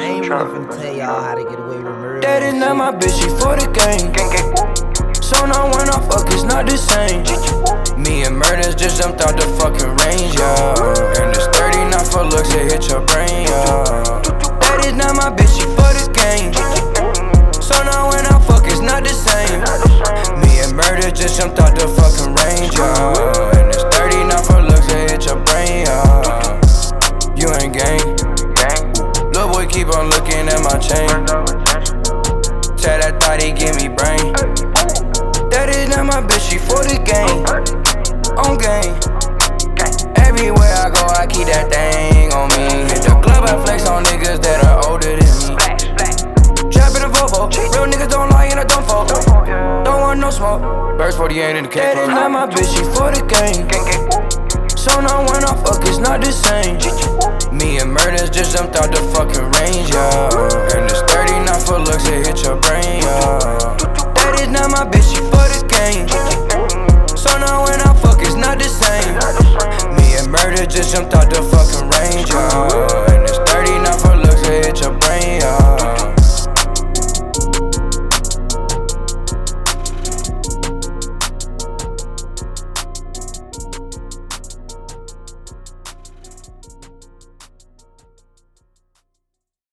finna tell y'all how to get away with murder. That is not my bitch, she for the game. So now when I fuck, it's not the same. Me and murders just jumped out the fucking range, yeah. And it's 30 not for looks, it hit your brain, yeah. That is not my bitch, she for the game. So now when I fuck, it's not the same. Me and Murda just jumped out the fucking range, yeah. And it's 30 not for looks, it hit your brain, yeah. You ain't gang. Boy keep on looking at my chain. Tell that thought he give me brain. That is not my bitch, she for the game. On game. Everywhere I go, I keep that thing on me. Hit the club, I flex on niggas that are older than me. Trap in a Volvo. Real niggas don't lie and I don't fall. Don't want no smoke. Birds 48 in the cake. That is not my bitch, she for the game. So now when I fuck, it's not the same. Me and murders just jumped out the fucking range, yeah. And it's 30 not for looks, it hit your brain, yeah. That is not my bitch, she for the game. So now when I fuck, it's not the same. Me and Murda just jumped out the fucking range, yeah.